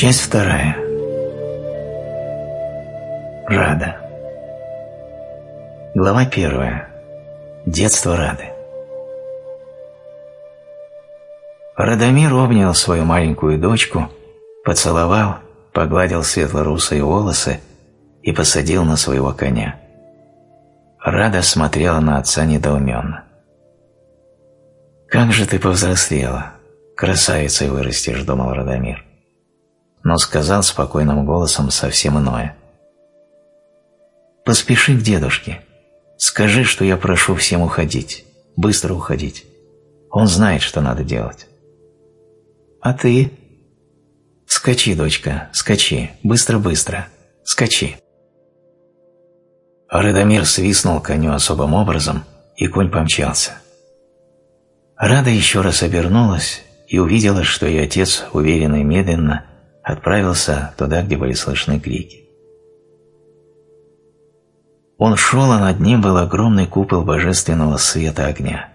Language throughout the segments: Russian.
Часть вторая. Рада. Глава первая. Детство Рады. Радомир обнял свою маленькую дочку, поцеловал, погладил светло-русые волосы и посадил на своего коня. Рада смотрела на отца недоуменно. «Как же ты повзрослела! Красавицей вырастешь», — думал Радомир. Но сказал спокойным голосом совсем иное. «Поспеши к дедушке. Скажи, что я прошу всем уходить, быстро уходить. Он знает, что надо делать». «А ты?» «Скачи, дочка, скачи, быстро-быстро, скачи». Радомир свистнул коню особым образом, и конь помчался. Рада еще раз обернулась и увидела, что ее отец уверенно и медленно отправился туда, где были слышны крики. Он шел, а над ним был огромный купол божественного света огня,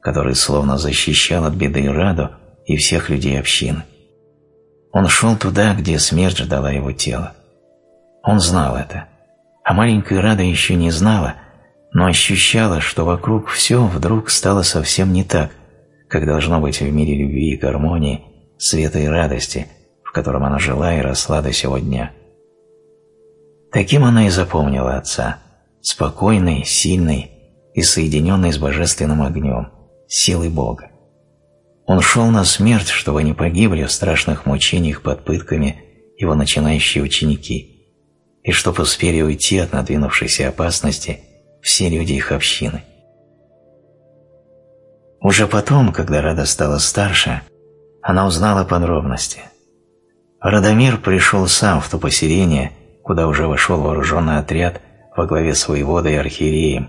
который словно защищал от беды Раду и всех людей общины. Он шел туда, где смерть ждала его тело. Он знал это, а маленькая Рада еще не знала, но ощущала, что вокруг все вдруг стало совсем не так, как должно быть в мире любви и гармонии, света и радости, котором она жила и росла до сего дня. Таким она и запомнила отца, спокойный, сильный и соединенный с божественным огнем, силой Бога. Он шел на смерть, чтобы не погибли в страшных мучениях под пытками его начинающие ученики, и чтобы успели уйти от надвинувшейся опасности – все люди их общины. Уже потом, когда Рада стала старше, она узнала подробности. Радомир пришел сам в то поселение, куда уже вошел вооруженный отряд во главе с воеводой и архиереем,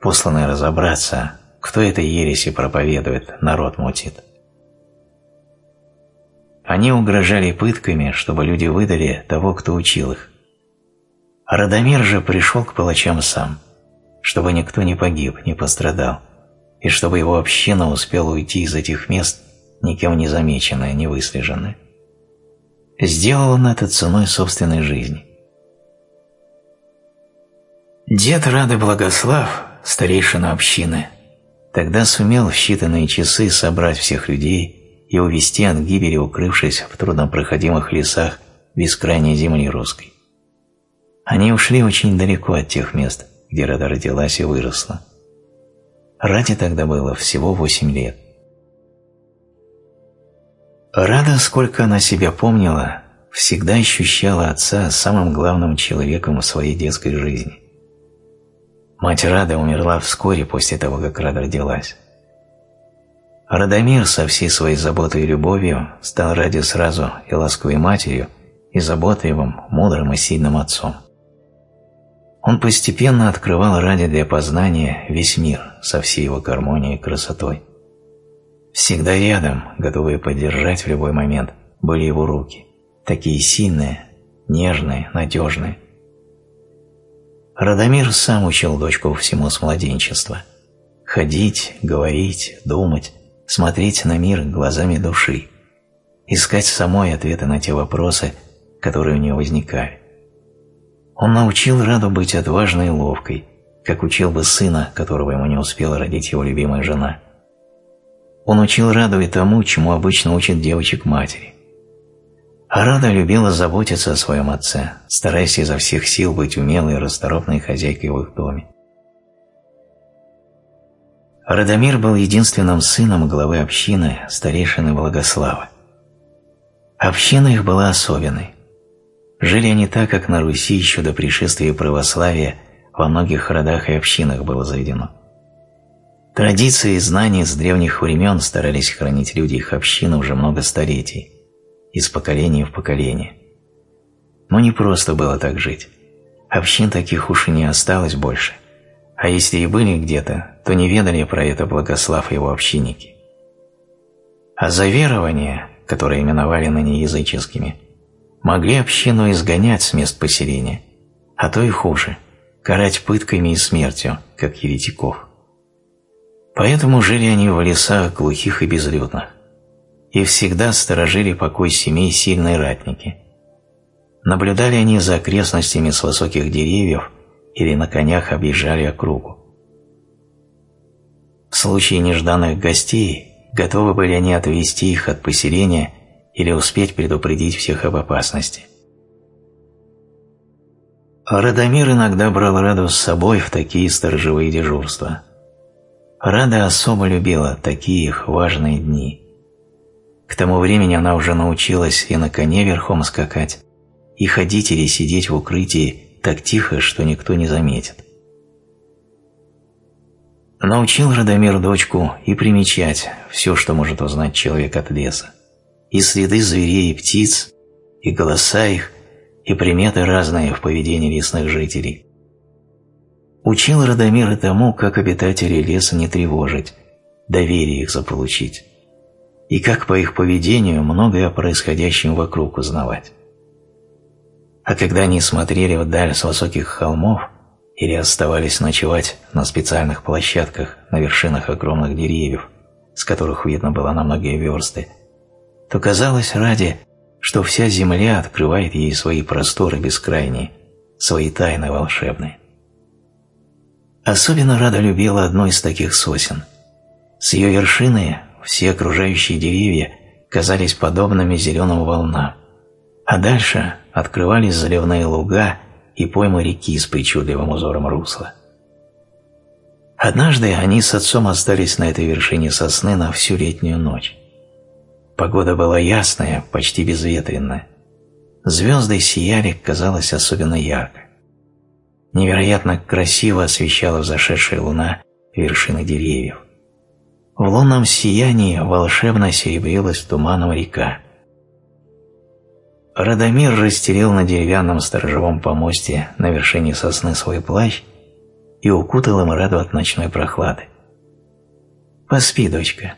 посланный разобраться, кто этой ереси проповедует, народ мутит. Они угрожали пытками, чтобы люди выдали того, кто учил их. Радомир же пришел к палачам сам – чтобы никто не погиб, не пострадал, и чтобы его община успела уйти из этих мест, никем не замеченная, не выслеженная. Сделал он это ценой собственной жизни. Дед Рады Благослав, старейшина общины, тогда сумел в считанные часы собрать всех людей и увести от гибели, укрывшись в труднопроходимых лесах бескрайней земли русской. Они ушли очень далеко от тех мест, где Рада родилась и выросла. Раде тогда было всего восемь лет. Рада, сколько она себя помнила, всегда ощущала отца самым главным человеком в своей детской жизни. Мать Рада умерла вскоре после того, как Рада родилась. Радомир со всей своей заботой и любовью стал ради сразу и ласковой матерью, и заботливым, мудрым и сильным отцом. Он постепенно открывал ради для познания весь мир со всей его гармонией и красотой. Всегда рядом, готовые поддержать в любой момент, были его руки, такие сильные, нежные, надежные. Радомир сам учил дочку всему с младенчества. Ходить, говорить, думать, смотреть на мир глазами души, искать самой ответы на те вопросы, которые у нее возникали. Он научил Раду быть отважной и ловкой, как учил бы сына, которого ему не успела родить его любимая жена. Он учил Раду и тому, чему обычно учат девочек матери. А Рада любила заботиться о своем отце, стараясь изо всех сил быть умелой и расторопной хозяйкой в их доме. Радомир был единственным сыном главы общины, старейшины Благослава. Община их была особенной. Жили они так, как на Руси еще до пришествия православия во многих родах и общинах было заведено. Традиции и знания с древних времен старались хранить люди их общины уже много столетий, из поколения в поколение. Но не просто было так жить. Общин таких уж и не осталось больше, а если и были где-то, то не ведали про это Благослав его общинники. А за верования, которые именовали ныне языческими, могли общину изгонять с мест поселения, а то и хуже – карать пытками и смертью, как еретиков. Поэтому жили они в лесах глухих и безлюдных. и всегда сторожили покой семей сильные ратники. Наблюдали они за окрестностями с высоких деревьев или на конях объезжали округу. В случае нежданных гостей готовы были они отвести их от поселения или успеть предупредить всех об опасности. Радомир иногда брал Раду с собой в такие сторожевые дежурства. Рада особо любила такие их важные дни. К тому времени она уже научилась и на коне верхом скакать, и ходить или сидеть в укрытии так тихо, что никто не заметит. Научил Радомир дочку и примечать все, что может узнать человек от леса, и следы зверей и птиц, и голоса их, и приметы разные в поведении лесных жителей. Учил Радомир и тому, как обитателей леса не тревожить, доверие их заполучить, и как по их поведению многое о происходящем вокруг узнавать. А когда они смотрели вдаль с высоких холмов или оставались ночевать на специальных площадках на вершинах огромных деревьев, с которых видно было на многие версты, то казалось ради, что вся земля открывает ей свои просторы бескрайние, свои тайны волшебные. Особенно Рада любила одну из таких сосен. С ее вершины все окружающие деревья казались подобными зеленым волнам, а дальше открывались заливные луга и поймы реки с причудливым узором русла. Однажды они с отцом остались на этой вершине сосны на всю летнюю ночь. Погода была ясная, почти безветренная. Звезды сияли, казалось, особенно ярко. Невероятно красиво освещала взошедшая луна вершины деревьев. В лунном сиянии волшебно серебрилась туманом река. Радомир расстелил на деревянном сторожевом помосте на вершине сосны свой плащ и укутал им Раду от ночной прохлады. «Поспи, дочка»,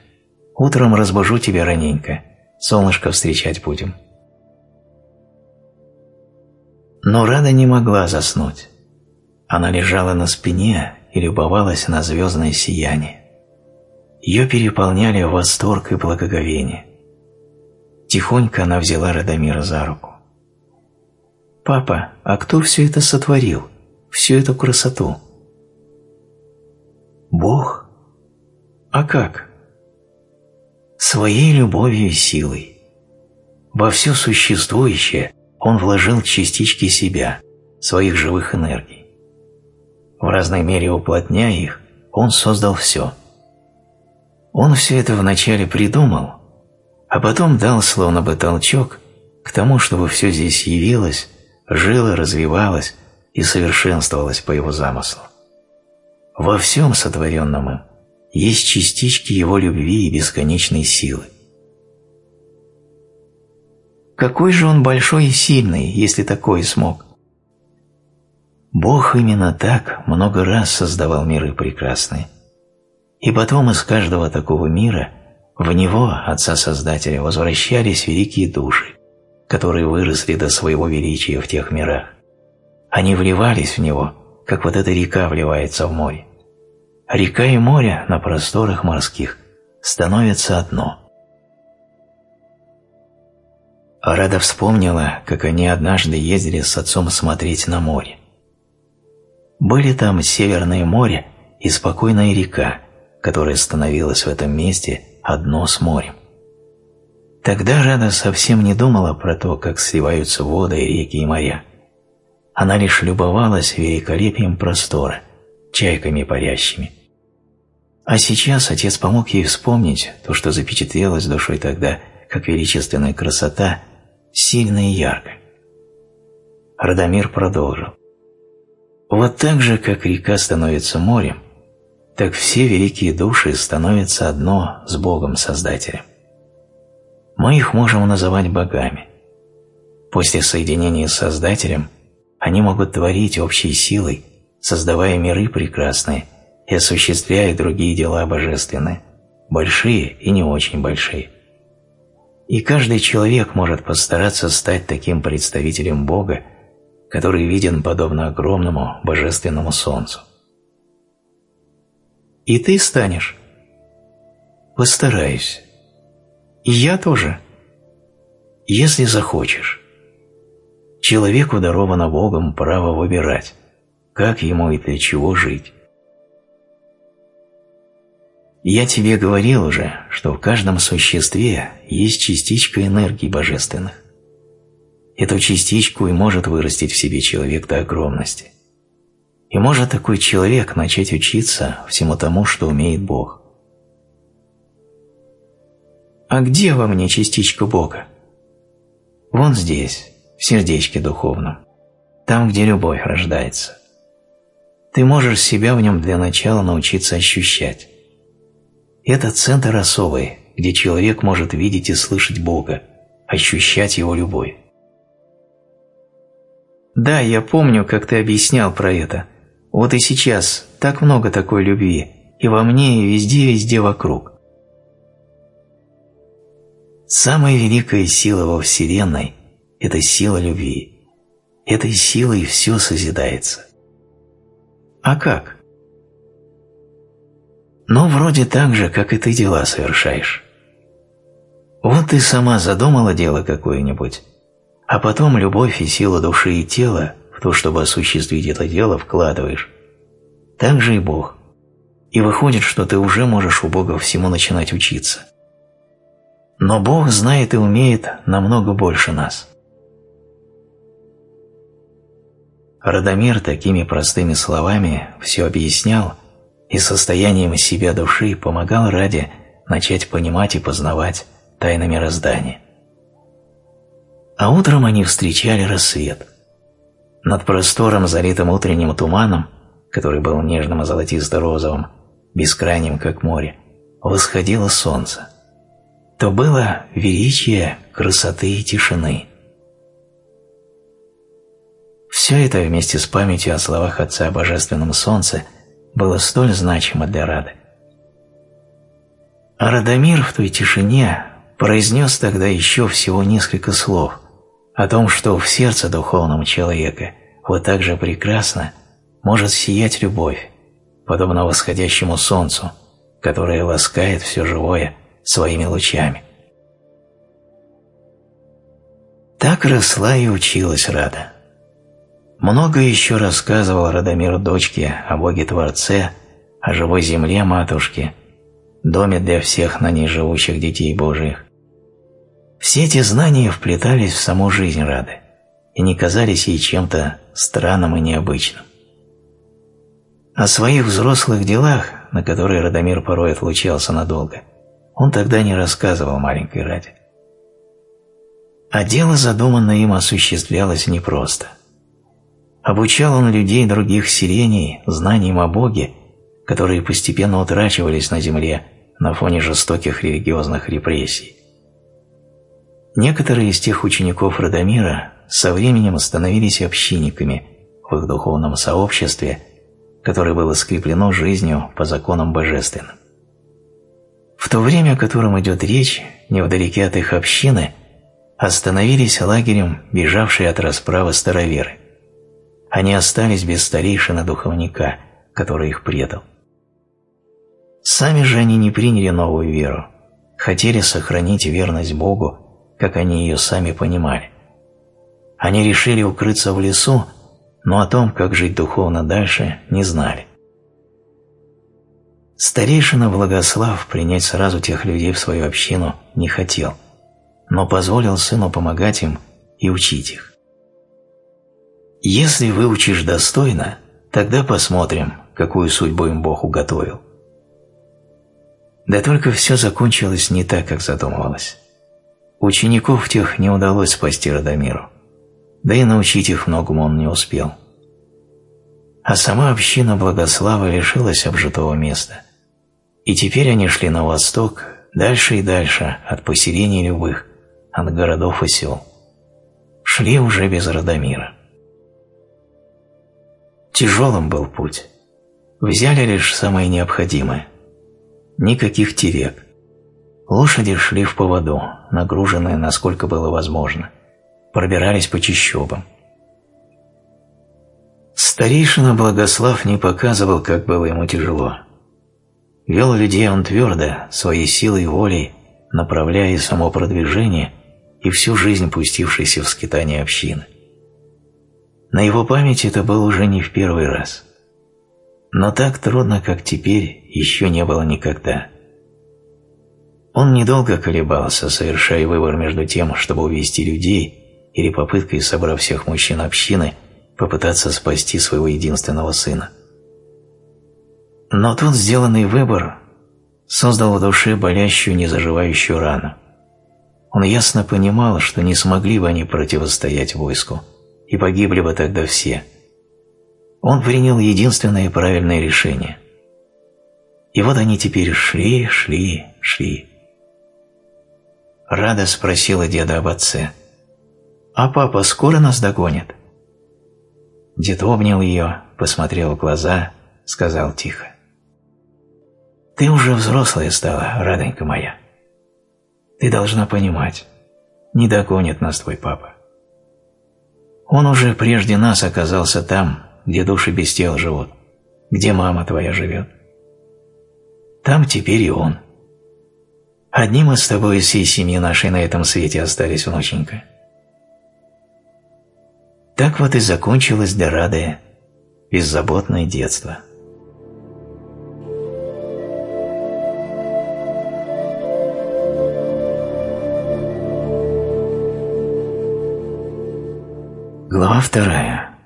Утром разбужу тебя раненько, солнышко встречать будем. Но Рада не могла заснуть. Она лежала на спине и любовалась на звездное сияние. Ее переполняли восторг и благоговение. Тихонько она взяла Радомира за руку. «Папа, а кто все это сотворил? Всю эту красоту?» «Бог? А как?» своей любовью и силой. Во все существующее он вложил частички себя, своих живых энергий. В разной мере уплотняя их, он создал все. Он все это вначале придумал, а потом дал словно бы толчок к тому, чтобы все здесь явилось, жило, развивалось и совершенствовалось по его замыслу. Во всем сотворенном им есть частички его любви и бесконечной силы. Какой же он большой и сильный, если такой смог? Бог именно так много раз создавал миры прекрасные. И потом из каждого такого мира в него, Отца-Создателя, возвращались великие души, которые выросли до своего величия в тех мирах. Они вливались в него, как вот эта река вливается в море река и море на просторах морских становятся одно. Рада вспомнила, как они однажды ездили с отцом смотреть на море. Были там Северное море и спокойная река, которая становилась в этом месте одно с морем. Тогда Рада совсем не думала про то, как сливаются воды, реки и моря. Она лишь любовалась великолепием простора – чайками парящими. А сейчас отец помог ей вспомнить то, что запечатлелось душой тогда, как величественная красота, сильно и ярко. Радомир продолжил. Вот так же, как река становится морем, так все великие души становятся одно с Богом-Создателем. Мы их можем называть богами. После соединения с Создателем они могут творить общей силой создавая миры прекрасные и осуществляя другие дела божественные, большие и не очень большие. И каждый человек может постараться стать таким представителем Бога, который виден подобно огромному божественному солнцу. И ты станешь? Постараюсь. И я тоже. Если захочешь. Человеку даровано Богом право выбирать, как ему и для чего жить. Я тебе говорил уже, что в каждом существе есть частичка энергии божественных. Эту частичку и может вырастить в себе человек до огромности. И может такой человек начать учиться всему тому, что умеет Бог. А где во мне частичка Бога? Вон здесь, в сердечке духовном, там, где любовь рождается. Ты можешь себя в нем для начала научиться ощущать. Это центр особый, где человек может видеть и слышать Бога, ощущать Его любовь. Да, я помню, как ты объяснял про это. Вот и сейчас так много такой любви, и во мне, и везде-везде вокруг. Самая великая сила во Вселенной – это сила любви. Этой силой все созидается. А как? Ну, вроде так же, как и ты дела совершаешь. Вот ты сама задумала дело какое-нибудь, а потом любовь и сила души и тела в то, чтобы осуществить это дело, вкладываешь. Так же и Бог. И выходит, что ты уже можешь у Бога всему начинать учиться. Но Бог знает и умеет намного больше нас. Радомир такими простыми словами все объяснял и состоянием себя души помогал ради начать понимать и познавать тайны мироздания. А утром они встречали рассвет. Над простором, залитым утренним туманом, который был нежным и золотисто-розовым, бескрайним, как море, восходило солнце то было величие красоты и тишины. Все это вместе с памятью о словах Отца о Божественном Солнце было столь значимо для Рады. А Радомир в той тишине произнес тогда еще всего несколько слов о том, что в сердце духовного человека вот так же прекрасно может сиять любовь, подобно восходящему солнцу, которое ласкает все живое своими лучами. Так росла и училась Рада. Много еще рассказывал Радомир дочке о Боге-Творце, о живой земле матушке, доме для всех на ней живущих детей Божиих. Все эти знания вплетались в саму жизнь Рады и не казались ей чем-то странным и необычным. О своих взрослых делах, на которые Радомир порой отлучался надолго – он тогда не рассказывал маленькой Раде. А дело, задуманное им, осуществлялось непросто. Обучал он людей других сирений знаниям о Боге, которые постепенно утрачивались на земле на фоне жестоких религиозных репрессий. Некоторые из тех учеников Радомира со временем становились общинниками в их духовном сообществе, которое было скреплено жизнью по законам божественным. В то время, о котором идет речь, невдалеке от их общины, остановились лагерем, бежавшие от расправы староверы. Они остались без старейшины-духовника, который их предал. Сами же они не приняли новую веру, хотели сохранить верность Богу, как они ее сами понимали. Они решили укрыться в лесу, но о том, как жить духовно дальше, не знали. Старейшина Благослав принять сразу тех людей в свою общину не хотел, но позволил сыну помогать им и учить их. Если выучишь достойно, тогда посмотрим, какую судьбу им Бог уготовил. Да только все закончилось не так, как задумывалось. Учеников тех не удалось спасти Радомиру, да и научить их многому он не успел а сама община Благослава лишилась обжитого места. И теперь они шли на восток, дальше и дальше от поселений любых, от городов и сел. Шли уже без Радомира. Тяжелым был путь. Взяли лишь самое необходимое. Никаких телег. Лошади шли в поводу, нагруженные насколько было возможно. Пробирались по чащобам. Старейшина Благослав не показывал, как было ему тяжело. Вел людей он твердо, своей силой и волей, направляя само продвижение, и всю жизнь пустившейся в скитание общины. На его памяти это было уже не в первый раз. Но так трудно, как теперь, еще не было никогда. Он недолго колебался, совершая выбор между тем, чтобы увести людей, или попыткой, собрав всех мужчин общины, попытаться спасти своего единственного сына. Но тут сделанный выбор создал в душе болящую незаживающую рану. Он ясно понимал, что не смогли бы они противостоять войску – и погибли бы тогда все. Он принял единственное правильное решение. И вот они теперь шли, шли, шли. Рада спросила деда об отце. «А папа скоро нас догонит?» Дед обнял ее, посмотрел в глаза, сказал тихо. «Ты уже взрослая стала, радонька моя. Ты должна понимать, не догонит нас твой папа. Он уже прежде нас оказался там, где души без тел живут, где мама твоя живет. Там теперь и он. Одним мы с тобой из всей семьи нашей на этом свете остались, внученька. Так вот и закончилось для Рады беззаботное детство. Глава вторая.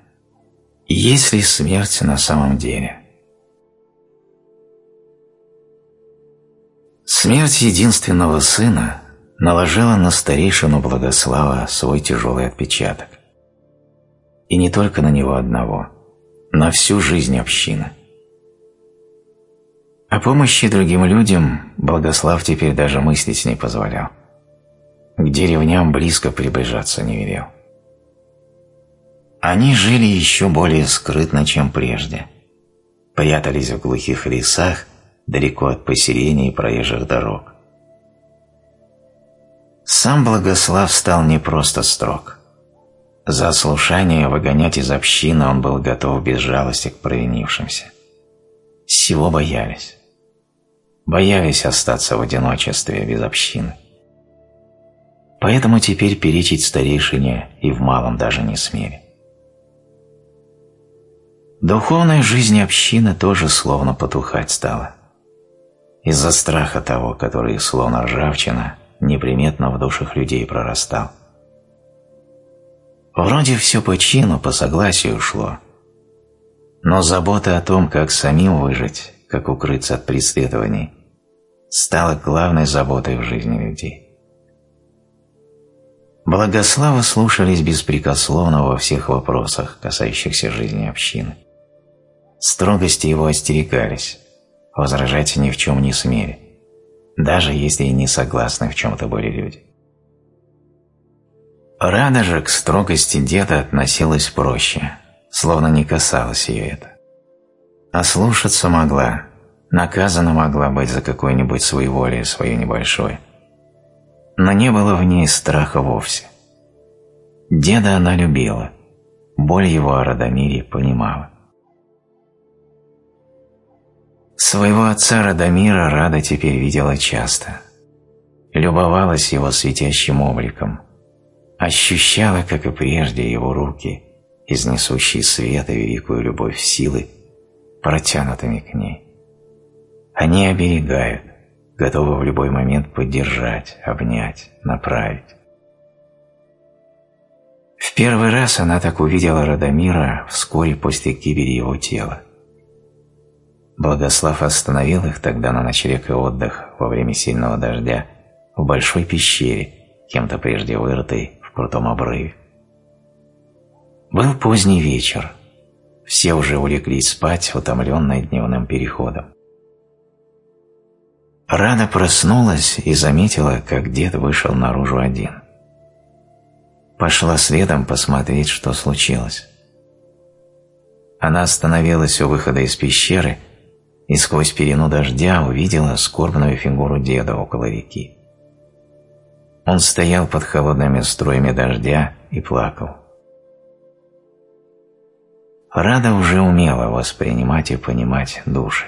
Есть ли смерть на самом деле? Смерть единственного сына наложила на старейшину Благослава свой тяжелый отпечаток. И не только на него одного, на всю жизнь общины. О помощи другим людям Благослав теперь даже мыслить не позволял. К деревням близко приближаться не велел. Они жили еще более скрытно, чем прежде. Прятались в глухих лесах, далеко от поселений и проезжих дорог. Сам Благослав стал не просто строг. За ослушание выгонять из общины он был готов без жалости к провинившимся. Всего боялись. Боялись остаться в одиночестве без общины. Поэтому теперь перечить старейшине и в малом даже не смели. Духовная жизнь общины тоже словно потухать стала. Из-за страха того, который словно ржавчина, неприметно в душах людей прорастал. Вроде все по чину, по согласию шло. Но забота о том, как самим выжить, как укрыться от преследований, стала главной заботой в жизни людей. Благословы слушались беспрекословно во всех вопросах, касающихся жизни общины. Строгости его остерегались, возражать ни в чем не смели, даже если и не согласны в чем-то были люди. Рада же к строгости деда относилась проще, словно не касалось ее это. А слушаться могла, наказана могла быть за какое-нибудь своеволие свое небольшое. Но не было в ней страха вовсе. Деда она любила, боль его о Радомире понимала. Своего отца Радомира Рада теперь видела часто. Любовалась его светящим обликом. Ощущала, как и прежде, его руки, изнесущие свет и великую любовь силы, протянутыми к ней. Они оберегают, готовы в любой момент поддержать, обнять, направить. В первый раз она так увидела Радомира вскоре после гибели его тела. Благослав остановил их тогда на ночлег и отдых во время сильного дождя в большой пещере, кем-то прежде вырытой в крутом обрыве. Был поздний вечер. Все уже улеглись спать, утомленные дневным переходом. Рада проснулась и заметила, как дед вышел наружу один. Пошла следом посмотреть, что случилось. Она остановилась у выхода из пещеры и сквозь перену дождя увидела скорбную фигуру деда около реки. Он стоял под холодными струями дождя и плакал. Рада уже умела воспринимать и понимать души.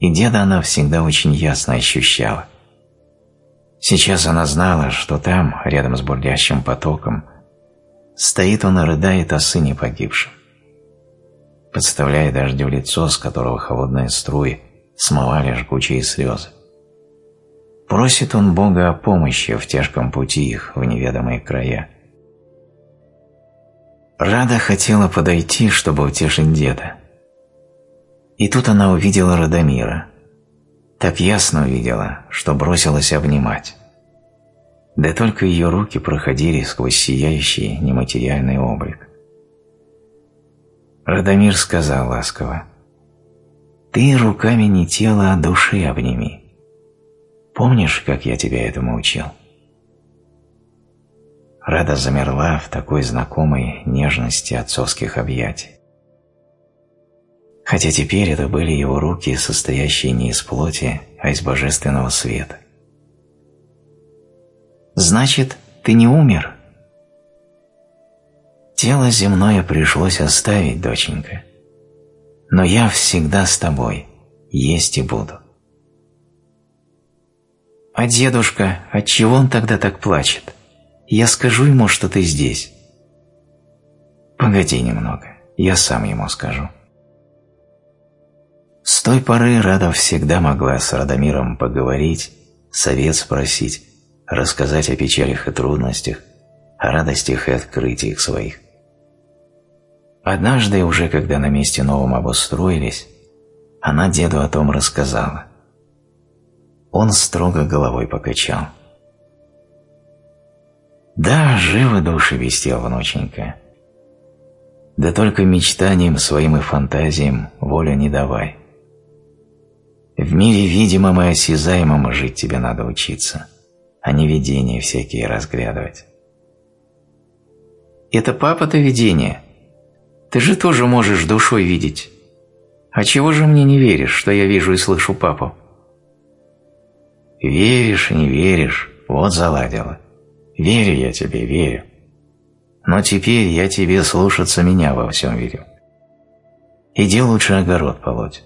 И деда она всегда очень ясно ощущала. Сейчас она знала, что там, рядом с бурлящим потоком, стоит он и рыдает о сыне погибшем, подставляя дождю лицо, с которого холодные струи смывали жгучие слезы. Просит он Бога о помощи в тяжком пути их в неведомые края. Рада хотела подойти, чтобы утешить деда. И тут она увидела Радомира. Так ясно увидела, что бросилась обнимать. Да только ее руки проходили сквозь сияющий нематериальный облик. Радомир сказал ласково, «Ты руками не тела, а души обними. Помнишь, как я тебя этому учил?» Рада замерла в такой знакомой нежности отцовских объятий. Хотя теперь это были его руки, состоящие не из плоти, а из божественного света. «Значит, ты не умер?» «Тело земное пришлось оставить, доченька, но я всегда с тобой, есть и буду». «А дедушка, отчего он тогда так плачет?» Я скажу ему, что ты здесь. Погоди немного, я сам ему скажу. С той поры Рада всегда могла с Радомиром поговорить, совет спросить, рассказать о печалях и трудностях, о радостях и открытиях своих. Однажды, уже когда на месте новом обустроились, она деду о том рассказала. Он строго головой покачал – да, живы души, вестил внученька. Да только мечтаниям своим и фантазиям волю не давай. В мире видимом и осязаемом жить тебе надо учиться, а не видения всякие разглядывать. Это папа-то видение. Ты же тоже можешь душой видеть. А чего же мне не веришь, что я вижу и слышу папу? Веришь и не веришь, вот заладило. Верю я тебе, верю. Но теперь я тебе слушаться меня во всем верю. Иди лучше огород полоть.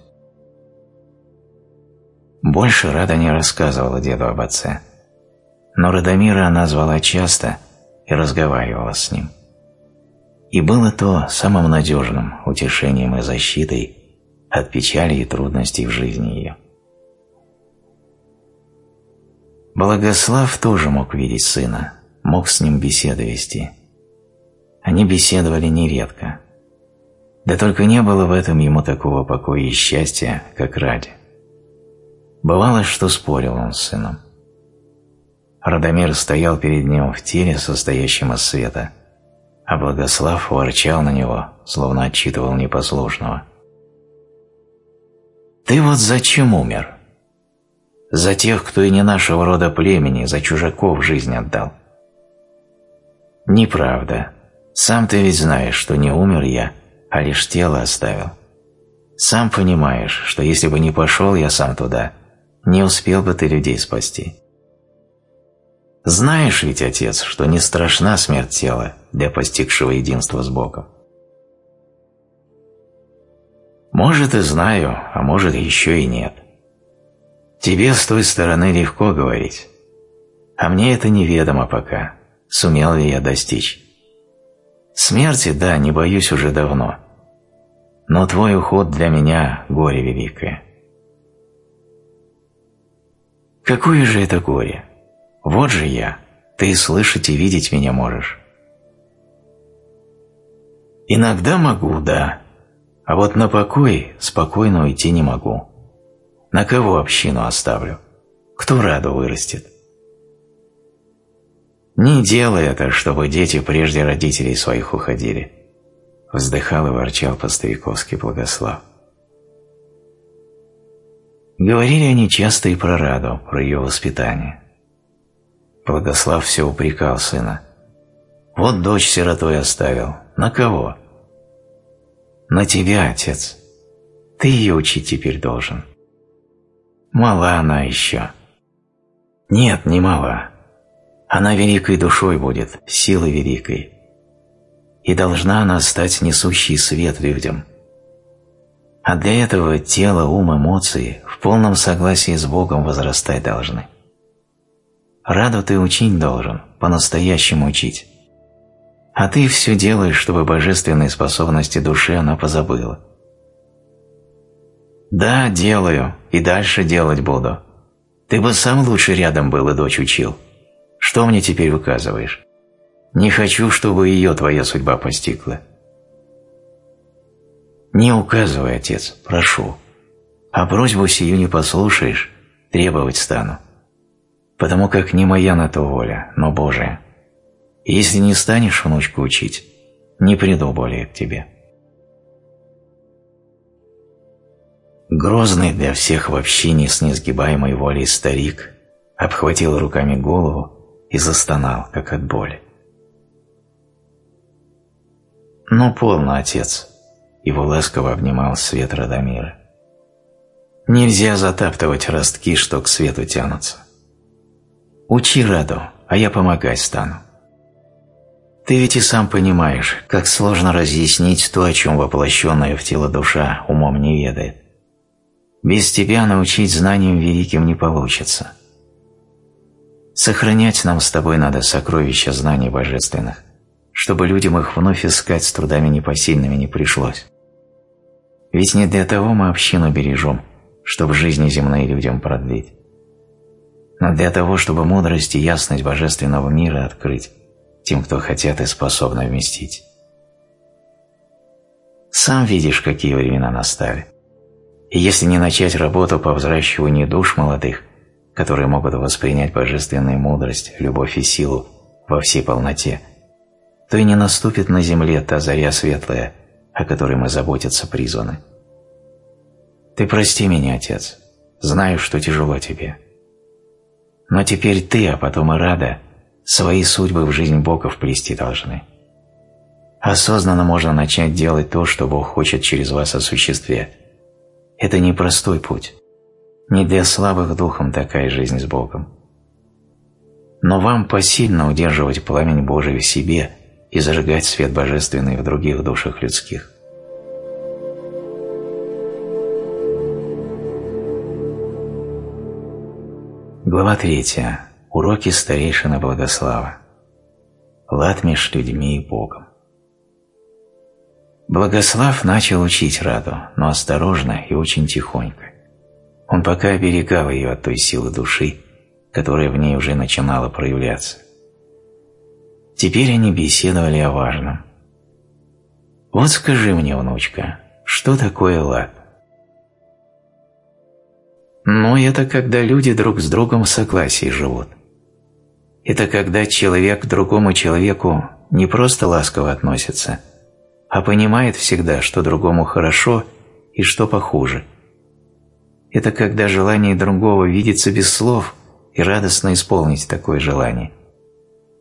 Больше Рада не рассказывала деду об отце. Но Радомира она звала часто и разговаривала с ним. И было то самым надежным утешением и защитой от печали и трудностей в жизни ее. Благослав тоже мог видеть сына, мог с ним беседы вести. Они беседовали нередко. Да только не было в этом ему такого покоя и счастья, как ради. Бывало, что спорил он с сыном. Радомир стоял перед ним в теле, состоящем из света, а Благослав ворчал на него, словно отчитывал непослушного. «Ты вот зачем умер? За тех, кто и не нашего рода племени, за чужаков жизнь отдал. Неправда. Сам ты ведь знаешь, что не умер я, а лишь тело оставил. Сам понимаешь, что если бы не пошел я сам туда, не успел бы ты людей спасти. Знаешь ведь, отец, что не страшна смерть тела для постигшего единства с Богом. Может и знаю, а может еще и нет. Тебе с той стороны легко говорить, а мне это неведомо пока сумел ли я достичь. Смерти, да, не боюсь уже давно, но твой уход для меня – горе великое. Какое же это горе? Вот же я, ты слышать и видеть меня можешь. Иногда могу, да, а вот на покой спокойно уйти не могу. На кого общину оставлю? Кто раду вырастет? Не делай это, чтобы дети прежде родителей своих уходили. Вздыхал и ворчал по-стариковски Благослав. Говорили они часто и про Раду, про ее воспитание. Благослав все упрекал сына. «Вот дочь сиротой оставил. На кого?» «На тебя, отец. Ты ее учить теперь должен». «Мала она еще». «Нет, не мала. Она великой душой будет, силой великой. И должна она стать несущей свет людям. А для этого тело, ум, эмоции в полном согласии с Богом возрастать должны. Раду ты учить должен, по-настоящему учить. А ты все делаешь, чтобы божественные способности души она позабыла. Да, делаю, и дальше делать буду. Ты бы сам лучше рядом был и дочь учил. Что мне теперь выказываешь? Не хочу, чтобы ее твоя судьба постигла. Не указывай, отец, прошу. А просьбу сию не послушаешь, требовать стану. Потому как не моя на то воля, но Божия. Если не станешь внучку учить, не приду более к тебе. Грозный для всех в общине с несгибаемой волей старик обхватил руками голову и застонал, как от боли. «Ну, полно, отец!» Его ласково обнимал свет Радомира. «Нельзя затаптывать ростки, что к свету тянутся. Учи Раду, а я помогать стану. Ты ведь и сам понимаешь, как сложно разъяснить то, о чем воплощенная в тело душа умом не ведает. Без тебя научить знаниям великим не получится. Сохранять нам с тобой надо сокровища знаний божественных чтобы людям их вновь искать с трудами непосильными не пришлось. Ведь не для того мы общину бережем, чтобы жизни земные людям продлить, но для того, чтобы мудрость и ясность божественного мира открыть тем, кто хотят и способны вместить. Сам видишь, какие времена настали. И если не начать работу по взращиванию душ молодых, которые могут воспринять божественную мудрость, любовь и силу во всей полноте – то и не наступит на земле та заря светлая, о которой мы заботиться призваны. Ты прости меня, Отец, знаю, что тяжело тебе. Но теперь ты, а потом и Рада, свои судьбы в жизнь Бога вплести должны. Осознанно можно начать делать то, что Бог хочет через вас осуществлять. Это непростой путь. Не для слабых духом такая жизнь с Богом. Но вам посильно удерживать пламень Божий в себе – и зажигать свет божественный в других душах людских. Глава 3. Уроки старейшины Благослава. Лад меж людьми и Богом. Благослав начал учить Раду, но осторожно и очень тихонько. Он пока оберегал ее от той силы души, которая в ней уже начинала проявляться. Теперь они беседовали о важном. «Вот скажи мне, внучка, что такое лад?» «Ну, это когда люди друг с другом в согласии живут. Это когда человек к другому человеку не просто ласково относится, а понимает всегда, что другому хорошо и что похуже. Это когда желание другого видится без слов и радостно исполнить такое желание –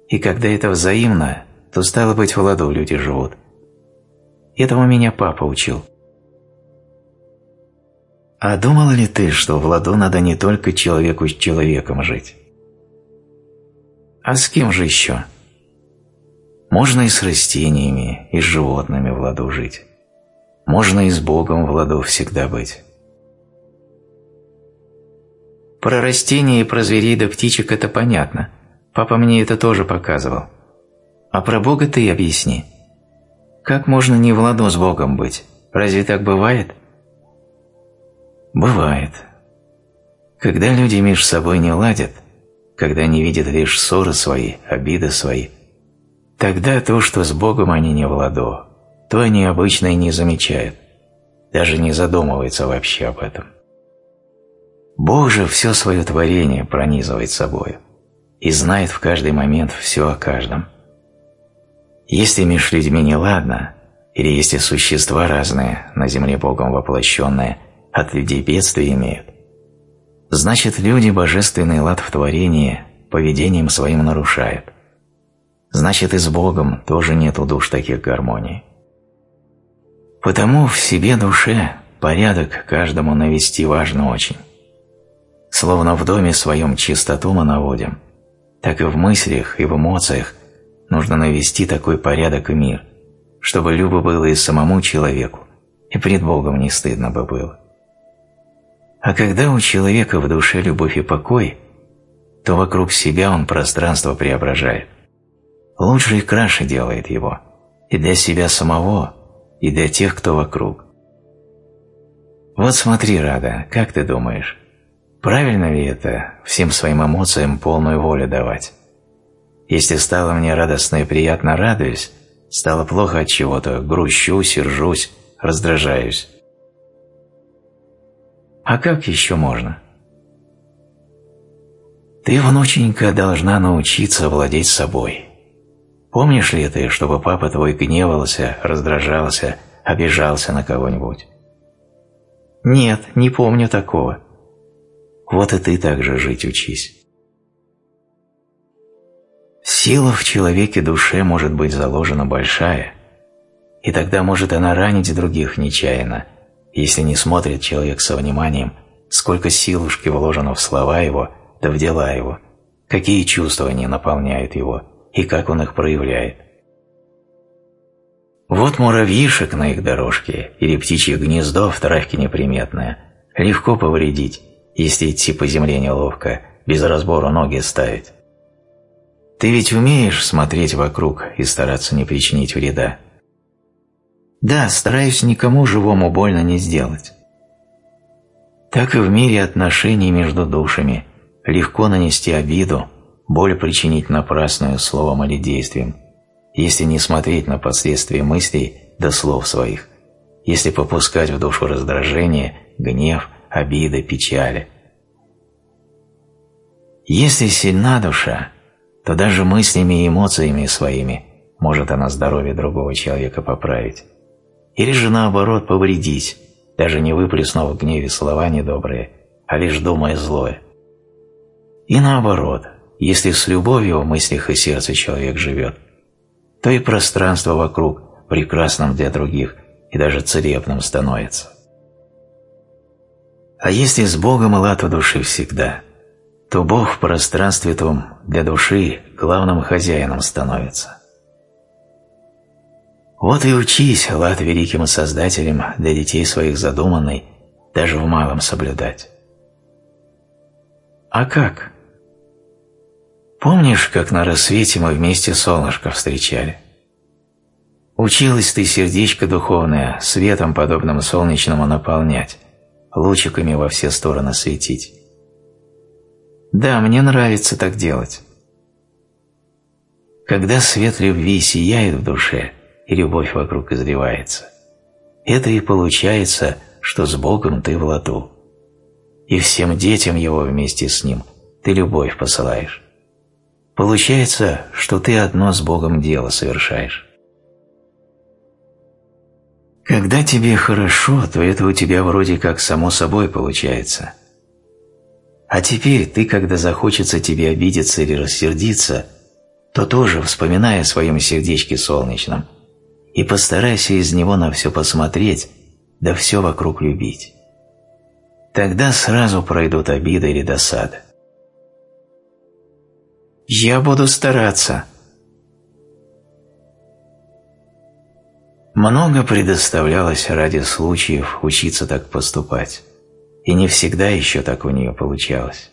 и когда это взаимно, то стало быть в ладу люди живут. Этому меня папа учил. А думал ли ты, что в ладу надо не только человеку с человеком жить? А с кем же еще? Можно и с растениями, и с животными в ладу жить. Можно и с Богом в ладу всегда быть. Про растения и про зверей да птичек это понятно – Папа мне это тоже показывал. А про Бога ты объясни. Как можно не в ладу с Богом быть? Разве так бывает? Бывает. Когда люди между собой не ладят, когда они видят лишь ссоры свои, обиды свои, тогда то, что с Богом они не в ладу, то они обычно и не замечают, даже не задумываются вообще об этом. Бог же все свое творение пронизывает собою и знает в каждый момент все о каждом. Если между людьми не ладно, или если существа разные, на земле Богом воплощенные, от людей бедствия имеют, значит люди божественный лад в творении поведением своим нарушают. Значит и с Богом тоже нет у душ таких гармоний. Потому в себе душе порядок каждому навести важно очень. Словно в доме своем чистоту мы наводим, так и в мыслях и в эмоциях нужно навести такой порядок и мир, чтобы любо было и самому человеку, и пред Богом не стыдно бы было. А когда у человека в душе любовь и покой, то вокруг себя он пространство преображает. Лучше и краше делает его. И для себя самого, и для тех, кто вокруг. Вот смотри, Рада, как ты думаешь, правильно ли это всем своим эмоциям полную волю давать? Если стало мне радостно и приятно радуюсь, стало плохо от чего-то, грущу, сержусь, раздражаюсь. А как еще можно? Ты, внученька, должна научиться владеть собой. Помнишь ли ты, чтобы папа твой гневался, раздражался, обижался на кого-нибудь? Нет, не помню такого. Вот и ты так же жить учись. Сила в человеке душе может быть заложена большая, и тогда может она ранить других нечаянно, если не смотрит человек со вниманием, сколько силушки вложено в слова его, да в дела его, какие чувства они наполняют его и как он их проявляет. Вот муравьишек на их дорожке или птичье гнездо в травке неприметное легко повредить, если идти по земле неловко, без разбора ноги ставить. Ты ведь умеешь смотреть вокруг и стараться не причинить вреда? Да, стараюсь никому живому больно не сделать. Так и в мире отношений между душами – легко нанести обиду, боль причинить напрасную словом или действием, если не смотреть на последствия мыслей до слов своих, если попускать в душу раздражение, гнев, обиды, печали. Если сильна душа, то даже мыслями и эмоциями своими может она здоровье другого человека поправить. Или же наоборот повредить, даже не выплеснув в гневе слова недобрые, а лишь думая злое. И наоборот, если с любовью в мыслях и сердце человек живет, то и пространство вокруг прекрасным для других и даже целебным становится. А если с Богом и лад в душе всегда, то Бог в пространстве том для души главным хозяином становится. Вот и учись лад великим Создателем для детей своих задуманный, даже в малом соблюдать. А как? Помнишь, как на рассвете мы вместе солнышко встречали? Училась ты сердечко духовное светом, подобным солнечному, наполнять, лучиками во все стороны светить. Да, мне нравится так делать. Когда свет любви сияет в душе, и любовь вокруг изливается, это и получается, что с Богом ты в ладу. И всем детям его вместе с ним ты любовь посылаешь. Получается, что ты одно с Богом дело совершаешь. Когда тебе хорошо, то это у тебя вроде как само собой получается. А теперь ты, когда захочется тебе обидеться или рассердиться, то тоже вспоминай о своем сердечке солнечном и постарайся из него на все посмотреть, да все вокруг любить. Тогда сразу пройдут обида или досада. Я буду стараться. Много предоставлялось ради случаев учиться так поступать, и не всегда еще так у нее получалось.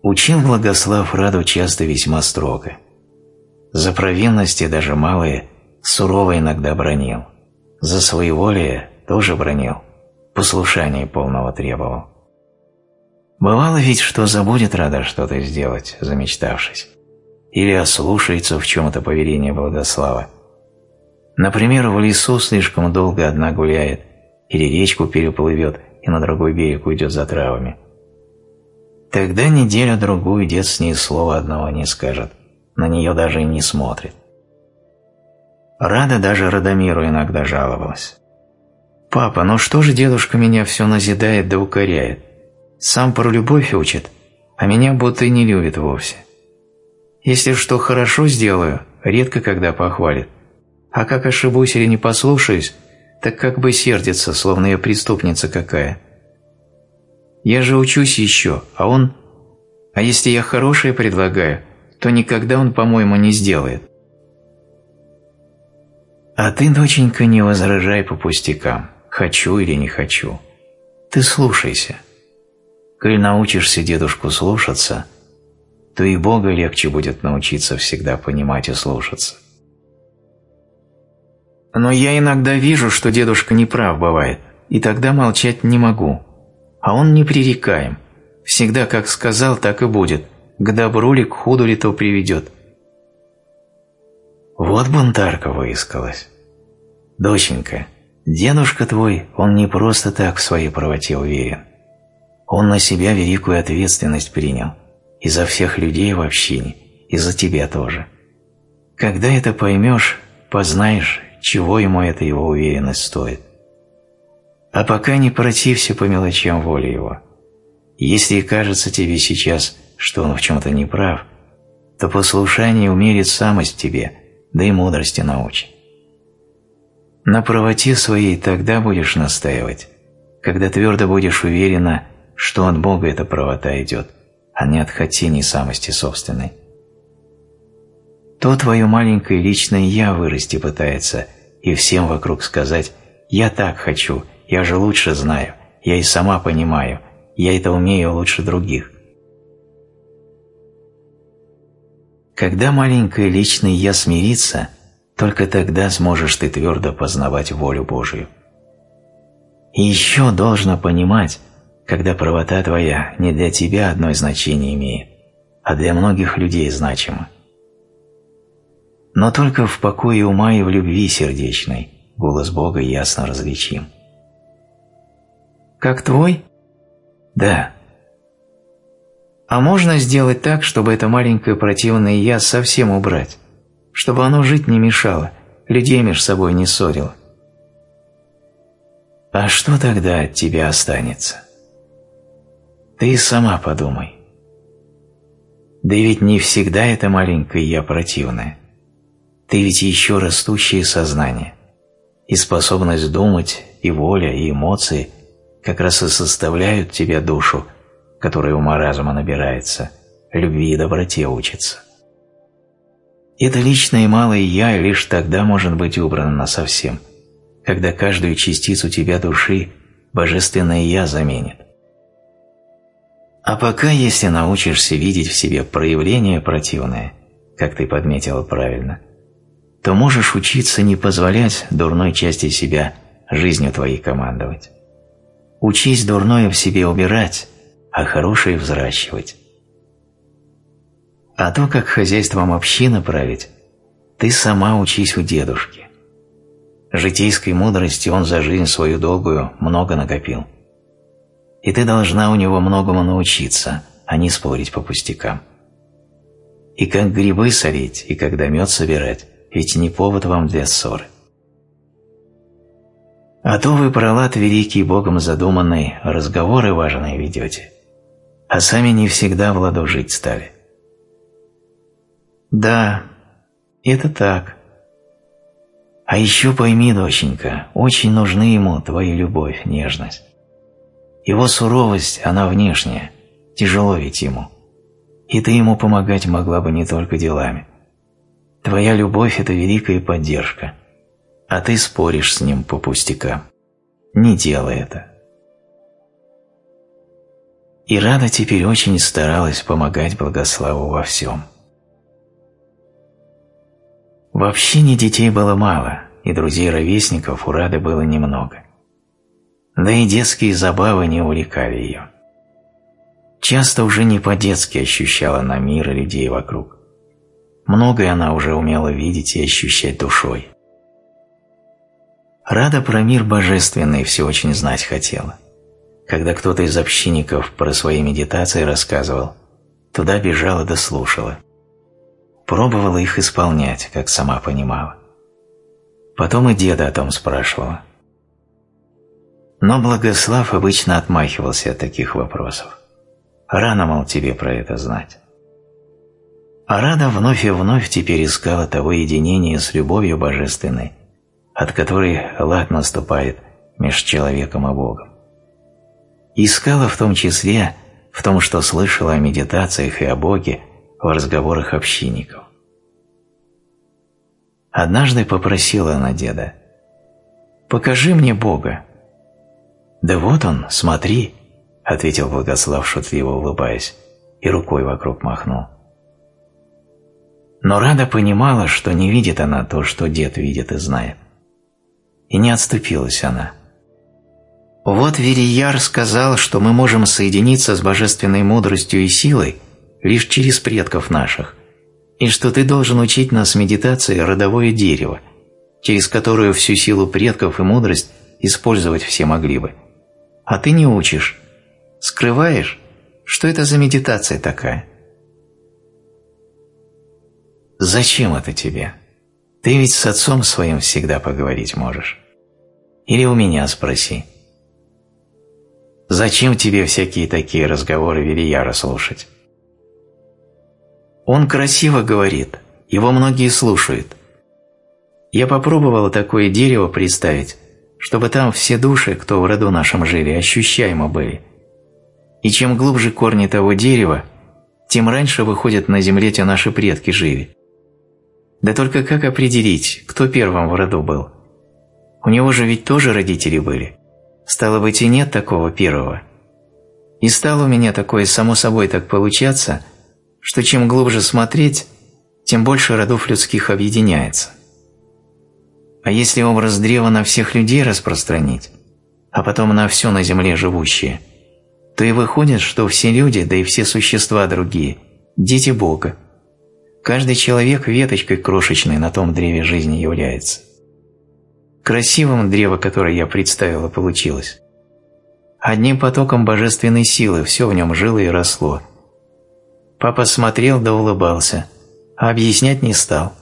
Учил Благослав Раду часто весьма строго. За провинности даже малые сурово иногда бронил, за своеволие тоже бронил, послушание полного требовал. Бывало ведь, что забудет Рада что-то сделать, замечтавшись, или ослушается в чем-то повеление Благослава. Например, в лесу слишком долго одна гуляет, или речку переплывет и на другой берег уйдет за травами. Тогда неделю-другую дед с ней слова одного не скажет, на нее даже и не смотрит. Рада даже Радомиру иногда жаловалась. «Папа, ну что же дедушка меня все назидает да укоряет? Сам про любовь учит, а меня будто и не любит вовсе. Если что хорошо сделаю, редко когда похвалит. А как ошибусь или не послушаюсь, так как бы сердится, словно я преступница какая. Я же учусь еще, а он... А если я хорошее предлагаю, то никогда он, по-моему, не сделает. А ты, доченька, не возражай по пустякам, хочу или не хочу. Ты слушайся. коль научишься дедушку слушаться, то и Бога легче будет научиться всегда понимать и слушаться. Но я иногда вижу, что дедушка неправ бывает, и тогда молчать не могу. А он непререкаем. Всегда как сказал, так и будет. К добру ли, к худу ли то приведет. Вот бунтарка выискалась. Доченька, дедушка твой, он не просто так в своей правоте уверен. Он на себя великую ответственность принял. И за всех людей в общине, и за тебя тоже. Когда это поймешь, познаешь, чего ему эта его уверенность стоит. А пока не протився по мелочам воли его. Если кажется тебе сейчас, что он в чем-то не прав, то послушание умерит самость тебе, да и мудрости научит. На правоте своей тогда будешь настаивать, когда твердо будешь уверена, что от Бога эта правота идет, а не от хотений самости собственной. То твое маленькое личное «я» вырасти пытается и всем вокруг сказать «я так хочу», «я же лучше знаю», «я и сама понимаю», «я это умею лучше других». Когда маленькое личное «я» смирится, только тогда сможешь ты твердо познавать волю Божию. И еще должно понимать, когда правота твоя не для тебя одно значение имеет, а для многих людей значима но только в покое ума и в любви сердечной голос Бога ясно различим. «Как твой?» «Да». «А можно сделать так, чтобы это маленькое противное «я» совсем убрать, чтобы оно жить не мешало, людей между собой не ссорило?» «А что тогда от тебя останется?» «Ты сама подумай». Да ведь не всегда это маленькое «я» противное. Ты ведь еще растущее сознание, и способность думать, и воля, и эмоции как раз и составляют тебя душу, которая ума разума набирается, любви и доброте учится. Это личное малое «я» лишь тогда может быть убрано насовсем, когда каждую частицу тебя души божественное «я» заменит. А пока, если научишься видеть в себе проявление противное, как ты подметила правильно, то можешь учиться не позволять дурной части себя жизнью твоей командовать. Учись дурное в себе убирать, а хорошее взращивать. А то, как хозяйством общины править, ты сама учись у дедушки. Житейской мудрости он за жизнь свою долгую много накопил. И ты должна у него многому научиться, а не спорить по пустякам. И как грибы солить, и когда мед собирать, ведь не повод вам для ссоры. А то вы про лад великий Богом задуманный разговоры важные ведете, а сами не всегда в ладу жить стали. Да, это так. А еще пойми, доченька, очень нужны ему твоя любовь, нежность. Его суровость, она внешняя, тяжело ведь ему. И ты ему помогать могла бы не только делами, Твоя любовь – это великая поддержка, а ты споришь с ним по пустякам. Не делай это. И Рада теперь очень старалась помогать Благославу во всем. В общине детей было мало, и друзей-ровесников у Рады было немного. Да и детские забавы не увлекали ее. Часто уже не по-детски ощущала на мир и людей вокруг. Многое она уже умела видеть и ощущать душой. Рада про мир божественный все очень знать хотела. Когда кто-то из общинников про свои медитации рассказывал, туда бежала да слушала. Пробовала их исполнять, как сама понимала. Потом и деда о том спрашивала. Но Благослав обычно отмахивался от таких вопросов. Рано, мол, тебе про это знать. А Рада вновь и вновь теперь искала того единения с любовью божественной, от которой лад наступает между человеком и Богом. Искала в том числе в том, что слышала о медитациях и о Боге в разговорах общинников. Однажды попросила она деда, «Покажи мне Бога». «Да вот он, смотри», ответил Благослав, шутливо улыбаясь, и рукой вокруг махнул. Но Рада понимала, что не видит она то, что дед видит и знает. И не отступилась она. Вот Верияр сказал, что мы можем соединиться с божественной мудростью и силой лишь через предков наших, и что ты должен учить нас медитации родовое дерево, через которое всю силу предков и мудрость использовать все могли бы. А ты не учишь. Скрываешь? Что это за медитация такая? Зачем это тебе? Ты ведь с отцом своим всегда поговорить можешь. Или у меня спроси. Зачем тебе всякие такие разговоры Верияра слушать? Он красиво говорит, его многие слушают. Я попробовал такое дерево представить, чтобы там все души, кто в роду нашем жили, ощущаемо были. И чем глубже корни того дерева, тем раньше выходят на земле те наши предки жили. Да только как определить, кто первым в роду был? У него же ведь тоже родители были. Стало быть, и нет такого первого. И стало у меня такое само собой так получаться, что чем глубже смотреть, тем больше родов людских объединяется. А если образ древа на всех людей распространить, а потом на все на земле живущее, то и выходит, что все люди, да и все существа другие – дети Бога. Каждый человек веточкой крошечной на том древе жизни является. Красивым древо, которое я представила, получилось. Одним потоком божественной силы все в нем жило и росло. Папа смотрел да улыбался, а объяснять не стал.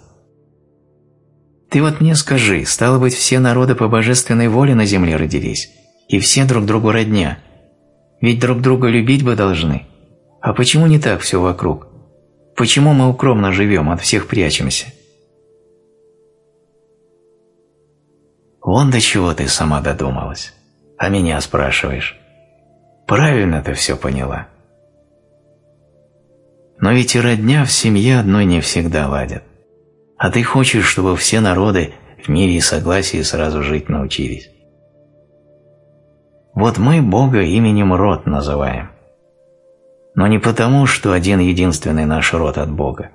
Ты вот мне скажи, стало быть, все народы по божественной воле на земле родились, и все друг другу родня. Ведь друг друга любить бы должны. А почему не так все вокруг? Почему мы укромно живем, от всех прячемся? Вон до чего ты сама додумалась. А меня спрашиваешь. Правильно ты все поняла. Но ведь и родня в семье одной не всегда ладят. А ты хочешь, чтобы все народы в мире и согласии сразу жить научились. Вот мы Бога именем род называем. Но не потому, что один единственный наш род от Бога,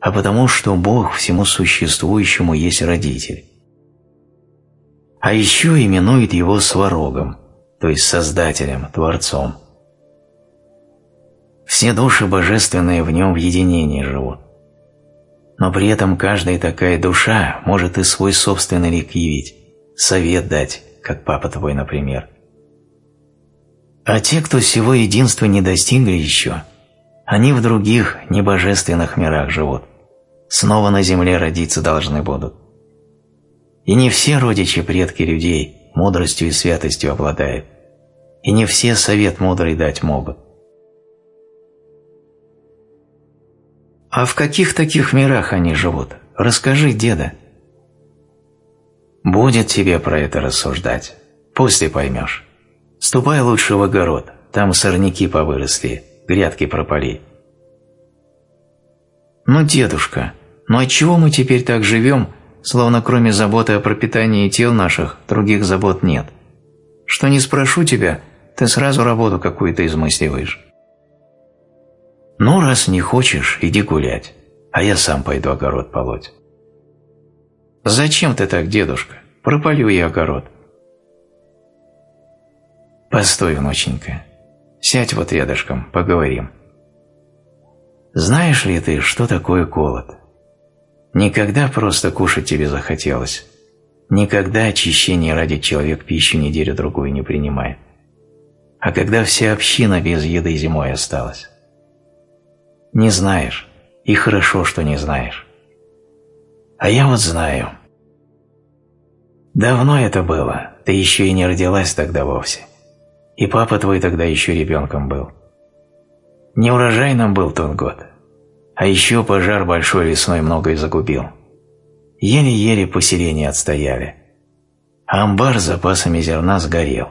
а потому, что Бог всему существующему есть родитель а еще именует его сварогом, то есть Создателем, Творцом. Все души божественные в нем в единении живут. Но при этом каждая такая душа может и свой собственный лик явить, совет дать, как папа твой, например. А те, кто всего единства не достигли еще, они в других, небожественных мирах живут, снова на земле родиться должны будут. И не все родичи предки людей мудростью и святостью обладают, и не все совет мудрый дать могут. А в каких таких мирах они живут? Расскажи, деда. Будет тебе про это рассуждать. После поймешь. Ступай лучше в огород, там сорняки повыросли, грядки пропали. Ну, дедушка, ну отчего мы теперь так живем, словно кроме заботы о пропитании тел наших, других забот нет. Что не спрошу тебя, ты сразу работу какую-то измысливаешь. Ну, раз не хочешь, иди гулять, а я сам пойду огород полоть. Зачем ты так, дедушка? Пропалю я огород. Постой, внученька, сядь вот рядышком, поговорим. Знаешь ли ты, что такое голод? Никогда просто кушать тебе захотелось. Никогда очищение ради человек пищу неделю-другую не принимает. А когда вся община без еды зимой осталась. Не знаешь, и хорошо, что не знаешь. А я вот знаю. Давно это было, ты еще и не родилась тогда вовсе. И папа твой тогда еще ребенком был. Неурожайным был тот год. А еще пожар большой весной многое загубил. Еле-еле поселение отстояли. А амбар с запасами зерна сгорел.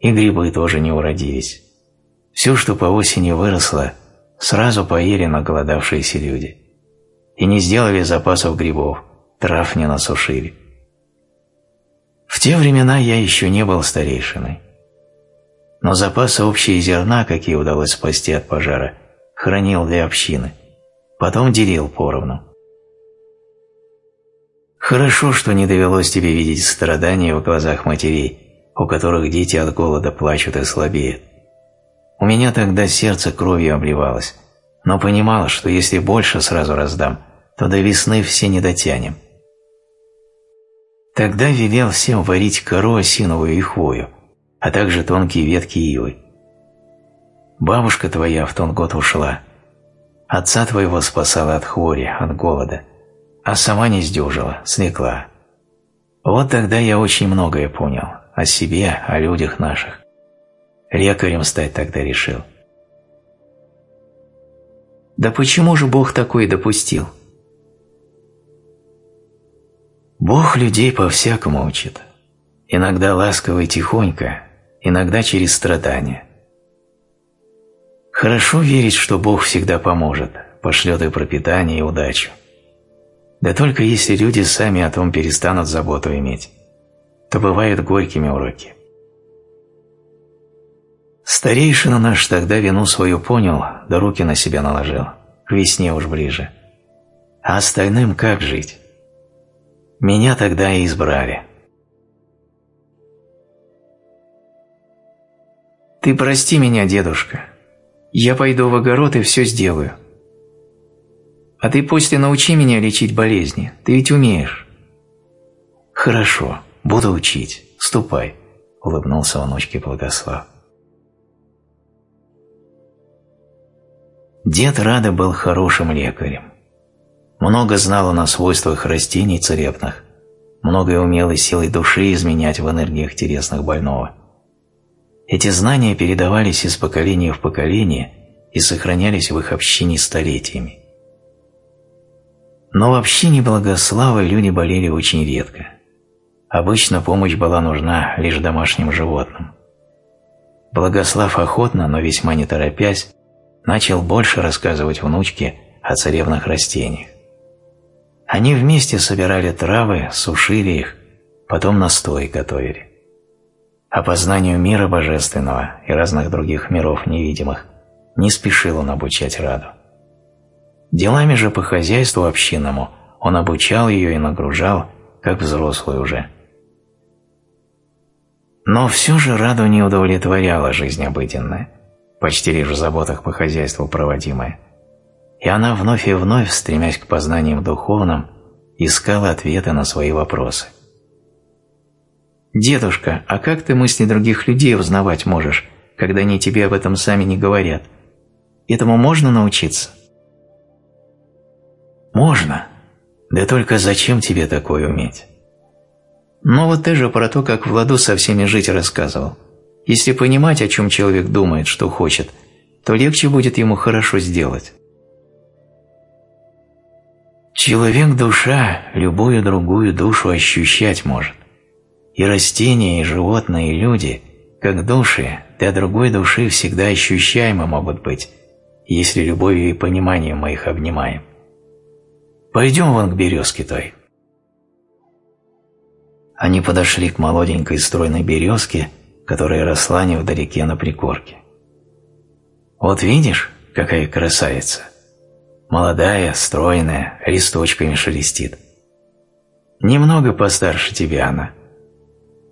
И грибы тоже не уродились. Все, что по осени выросло, сразу поели наголодавшиеся люди. И не сделали запасов грибов, трав не насушили. В те времена я еще не был старейшиной. но запасы общие зерна, какие удалось спасти от пожара, хранил для общины, потом делил поровну. Хорошо, что не довелось тебе видеть страдания в глазах матерей, у которых дети от голода плачут и слабеют. У меня тогда сердце кровью обливалось, но понимал, что если больше сразу раздам, то до весны все не дотянем. Тогда велел всем варить кору осиновую и хвою, а также тонкие ветки ивы. Бабушка твоя в тот год ушла. Отца твоего спасала от хвори, от голода, а сама не сдюжила, слегла. Вот тогда я очень многое понял о себе, о людях наших. Лекарем стать тогда решил. Да почему же Бог такой допустил? Бог людей по-всякому учит. Иногда ласково и тихонько, иногда через страдания. Хорошо верить, что Бог всегда поможет, пошлет и пропитание, и удачу. Да только если люди сами о том перестанут заботу иметь, то бывают горькими уроки. Старейшина наш тогда вину свою понял, да руки на себя наложил, к весне уж ближе. А остальным как жить? Меня тогда и избрали. «Ты прости меня, дедушка. Я пойду в огород и все сделаю. А ты после научи меня лечить болезни. Ты ведь умеешь». «Хорошо, буду учить. Ступай», — улыбнулся внучке Благослав. Дед Рада был хорошим лекарем. Много знал он о свойствах растений целебных, многое умел и силой души изменять в энергиях телесных больного. Эти знания передавались из поколения в поколение и сохранялись в их общине столетиями. Но в общине Благославы люди болели очень редко. Обычно помощь была нужна лишь домашним животным. Благослав охотно, но весьма не торопясь, начал больше рассказывать внучке о царевных растениях. Они вместе собирали травы, сушили их, потом настой готовили. А познанию мира божественного и разных других миров невидимых не спешил он обучать Раду. Делами же по хозяйству общинному он обучал ее и нагружал, как взрослый уже. Но все же Раду не удовлетворяла жизнь обыденная, почти лишь в заботах по хозяйству проводимая – и она вновь и вновь, стремясь к познаниям духовным, искала ответы на свои вопросы. «Дедушка, а как ты мысли других людей узнавать можешь, когда они тебе об этом сами не говорят? Этому можно научиться?» «Можно. Да только зачем тебе такое уметь?» «Ну вот ты же про то, как в ладу со всеми жить рассказывал. Если понимать, о чем человек думает, что хочет, то легче будет ему хорошо сделать». Человек-душа любую другую душу ощущать может. И растения, и животные, и люди, как души, для другой души всегда ощущаемы могут быть, если любовью и пониманием мы их обнимаем. Пойдем вон к березке той. Они подошли к молоденькой стройной березке, которая росла невдалеке на прикорке. Вот видишь, какая красавица? Молодая, стройная, листочками шелестит. Немного постарше тебя она.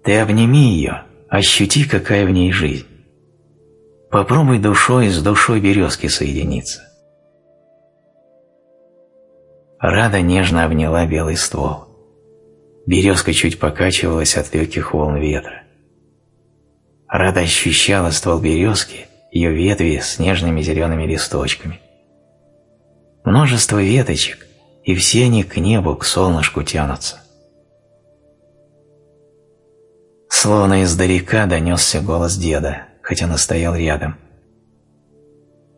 Ты обними ее, ощути, какая в ней жизнь. Попробуй душой с душой березки соединиться. Рада нежно обняла белый ствол. Березка чуть покачивалась от легких волн ветра. Рада ощущала ствол березки, ее ветви с нежными зелеными листочками – Множество веточек, и все они к небу, к солнышку тянутся. Словно издалека донесся голос деда, хотя он стоял рядом.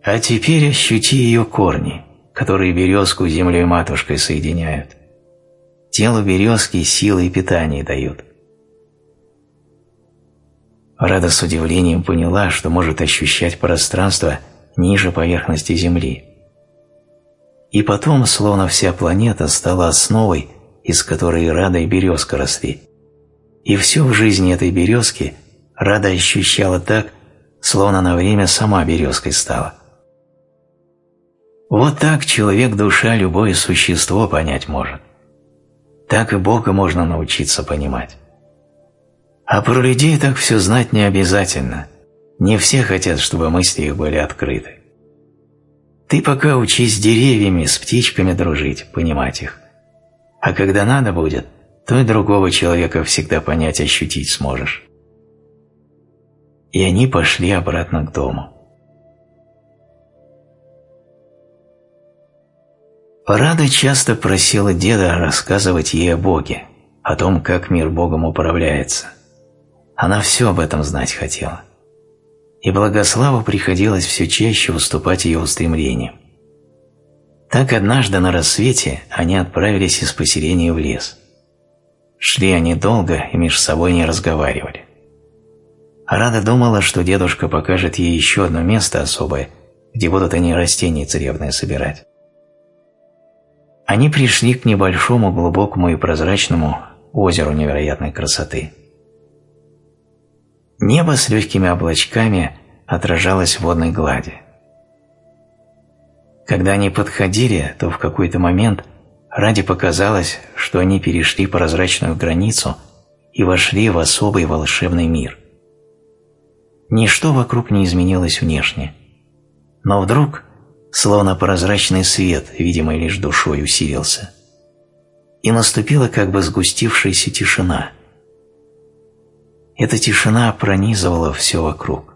А теперь ощути ее корни, которые березку с землей матушкой соединяют. Телу березки силы и питание дают. Рада с удивлением поняла, что может ощущать пространство ниже поверхности Земли. И потом, словно вся планета стала основой, из которой Рада и березка росли. И все в жизни этой березки Рада ощущала так, словно на время сама березкой стала. Вот так человек-душа любое существо понять может. Так и Бога можно научиться понимать. А про людей так все знать не обязательно. Не все хотят, чтобы мысли их были открыты. Ты пока учись деревьями, с птичками дружить, понимать их. А когда надо будет, то и другого человека всегда понять, ощутить сможешь. И они пошли обратно к дому. Рада часто просила деда рассказывать ей о Боге, о том, как мир Богом управляется. Она все об этом знать хотела. И Благославу приходилось все чаще уступать ее устремлениям. Так однажды на рассвете они отправились из поселения в лес. Шли они долго и между собой не разговаривали. Рада думала, что дедушка покажет ей еще одно место особое, где будут они растения царевные собирать. Они пришли к небольшому, глубокому и прозрачному озеру невероятной красоты. Небо с легкими облачками отражалось в водной глади. Когда они подходили, то в какой-то момент Ради показалось, что они перешли прозрачную границу и вошли в особый волшебный мир. Ничто вокруг не изменилось внешне, но вдруг словно прозрачный свет, видимый лишь душой, усилился. И наступила как бы сгустившаяся тишина. Эта тишина пронизывала все вокруг.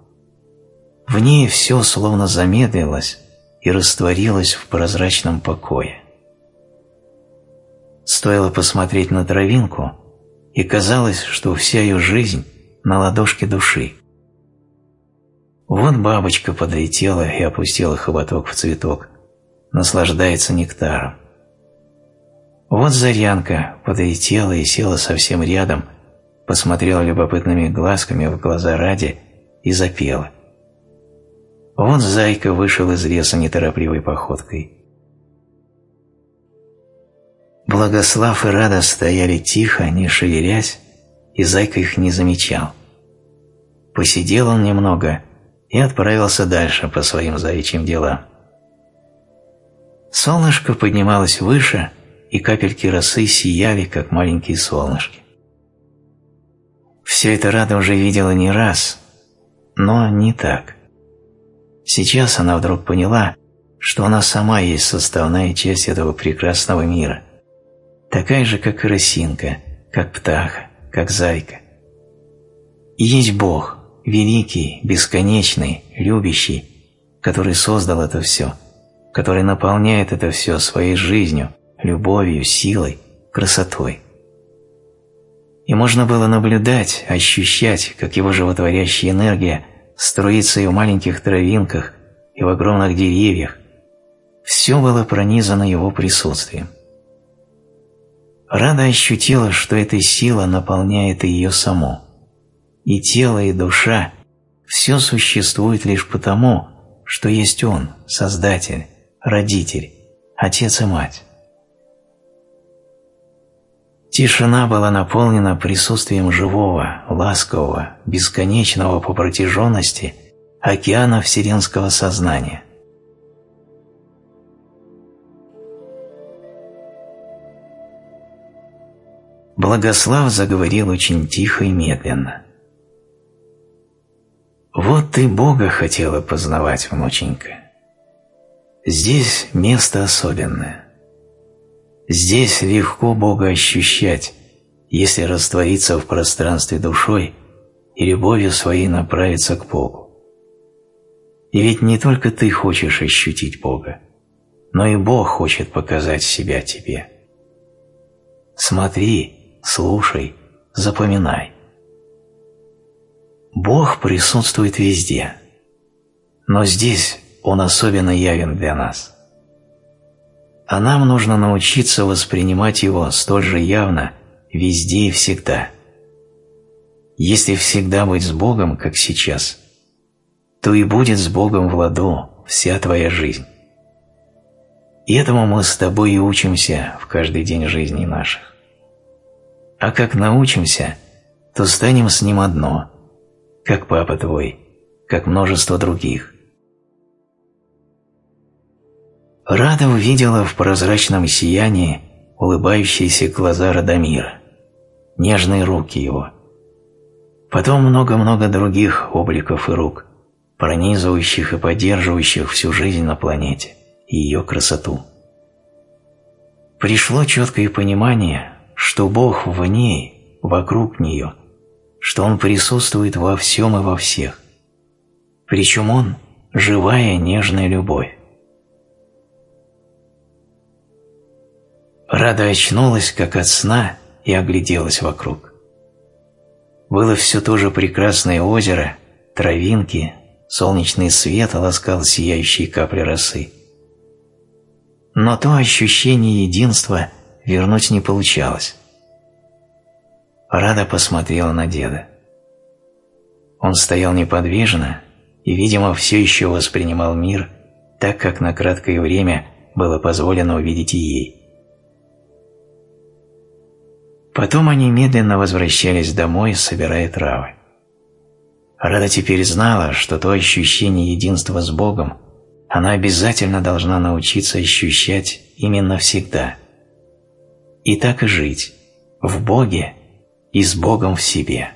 В ней все словно замедлилось и растворилось в прозрачном покое. Стоило посмотреть на травинку, и казалось, что вся ее жизнь на ладошке души. Вот бабочка подлетела и опустила хоботок в цветок, наслаждается нектаром. Вот зарянка подлетела и села совсем рядом, посмотрела любопытными глазками в глаза ради и запела. Вот зайка вышел из леса неторопливой походкой. Благослав и Рада стояли тихо, не шевелясь, и зайка их не замечал. Посидел он немного и отправился дальше по своим заячьим делам. Солнышко поднималось выше, и капельки росы сияли, как маленькие солнышки. Все это Рада уже видела не раз, но не так. Сейчас она вдруг поняла, что она сама есть составная часть этого прекрасного мира, такая же, как и как птаха, как зайка. И есть Бог, великий, бесконечный, любящий, который создал это все, который наполняет это все своей жизнью, любовью, силой, красотой. И можно было наблюдать, ощущать, как его животворящая энергия струится и в маленьких травинках, и в огромных деревьях. Все было пронизано его присутствием. Рада ощутила, что эта сила наполняет ее саму и тело, и душа – все существует лишь потому, что есть Он, Создатель, Родитель, Отец и Мать. Тишина была наполнена присутствием живого, ласкового, бесконечного по протяженности океана вселенского сознания. Благослав заговорил очень тихо и медленно. Вот ты Бога хотела познавать, внученька. Здесь место особенное. Здесь легко Бога ощущать, если раствориться в пространстве душой и любовью своей направиться к Богу. И ведь не только ты хочешь ощутить Бога, но и Бог хочет показать себя тебе. Смотри, слушай, запоминай. Бог присутствует везде, но здесь Он особенно явен для нас. А нам нужно научиться воспринимать Его столь же явно везде и всегда. Если всегда быть с Богом, как сейчас, то и будет с Богом в ладу вся твоя жизнь. И этому мы с тобой и учимся в каждый день жизни наших. А как научимся, то станем с Ним одно – как папа твой, как множество других. Рада увидела в прозрачном сиянии улыбающиеся глаза Радомира, нежные руки его. Потом много-много других обликов и рук, пронизывающих и поддерживающих всю жизнь на планете и ее красоту. Пришло четкое понимание, что Бог в ней, вокруг нее, что Он присутствует во всем и во всех. Причем Он – живая нежная любовь. Рада очнулась, как от сна, и огляделась вокруг. Было все то же прекрасное озеро, травинки, солнечный свет ласкал сияющие капли росы. Но то ощущение единства вернуть не получалось. Рада посмотрела на деда. Он стоял неподвижно и, видимо, все еще воспринимал мир так, как на краткое время было позволено увидеть и ей. Потом они медленно возвращались домой, собирая травы. Рада теперь знала, что то ощущение единства с Богом она обязательно должна научиться ощущать именно всегда. И так и жить, в Боге и с Богом в себе.